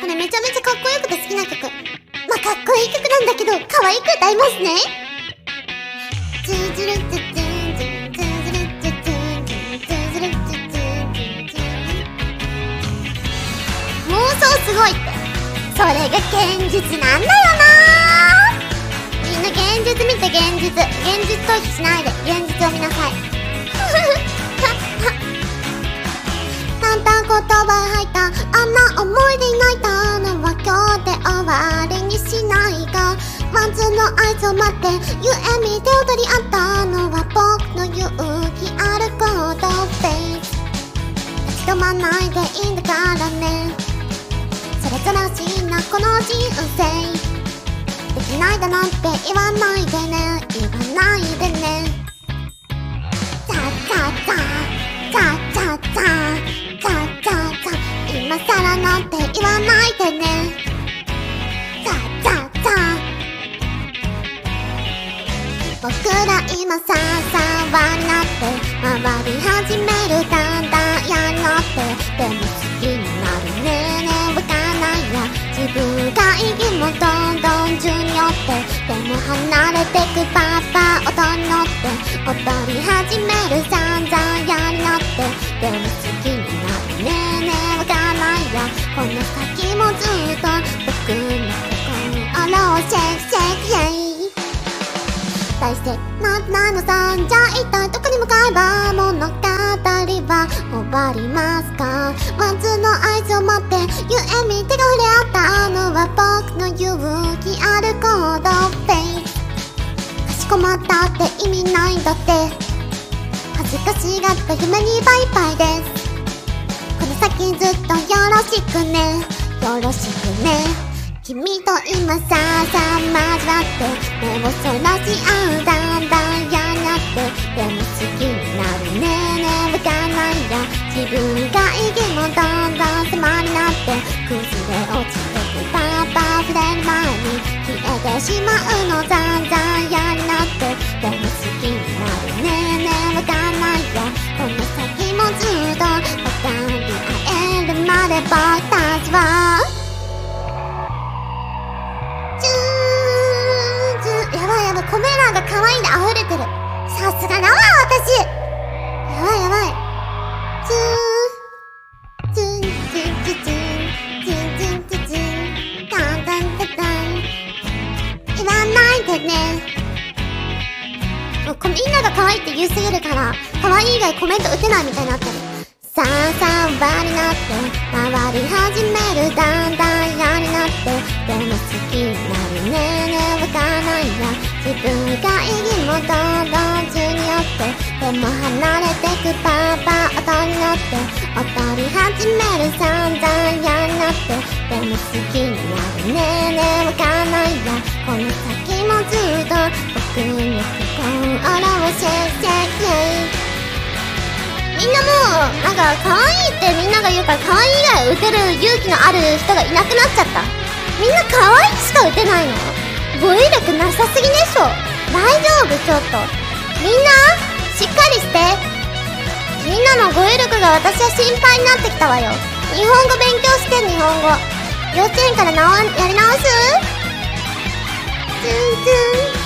これめちゃめちゃかっこよくて好きな曲。まあ、かっこいい曲なんだけど、可愛く歌いますね。ズーズルズズ妄想すごいって。それが現実なんだよなみんな現実見て現実。現実逃避しないで、現実を見なさい。簡単言葉ーの合図を待ってゆえみ手を取り合ったのは僕の勇気ある行動フェイス立ち止まないでいいんだからね。それぞれしいなこの人生。できないだなんて言わないでね。言わないでね。ザザザザザザザザザ今更なんて言わないでね。僕ら今ささわになって回り始めるだんだん嫌になってでも好きになるねえねえわかんないや自分が息もどんどん順に寄ってでも離れてくパパ音乗って踊り始める散々嫌になってでも好きになるねえねえわかんないやこの先もずっと僕の心をシェ大してななのさんじゃあ一体どこに向かえば物語は終わりますか？ワンツーの合図を待ってゆえみ手が触れ合ったのは僕の勇気ある行動。フェイかしこまったって意味ないんだって。恥ずかしがった夢にバイバイです。この先ずっとよろしくね。よろしくね。君と今さあさあ交わって。目をそらし合うだんだん嫌になって。でも好きになるねえねえわかんないや。自分が息もどんどん様になって。崩れ落ちてくパパ触れる前に消えてしまうのざんざん。感が可愛いんで溢れてる。さすがだわ、私やばいやばい。チュー、チュン、チュン、チュン、チュン。ですね。もうみんなが可愛いって言いすぎるから、可愛い以外コメント打てないみたいになってる。さあさあ、バになって、回り始めるだ離れてくパパ音に乗って踊り始める散々嫌になってでも好きになるねえねえわかんないやこの先もずっと僕の心をシェイシェイシェイみんなもう、なんか、可愛いってみんなが言うから、可愛い以外打てる勇気のある人がいなくなっちゃった。みんな可愛いしか打てないの語彙力なさすぎでしょ大丈夫ちょっと。みんな、しっかりして。みんなの語彙力が私は心配になってきたわよ。日本語勉強して、日本語。幼稚園からなおやり直す？ツンツン。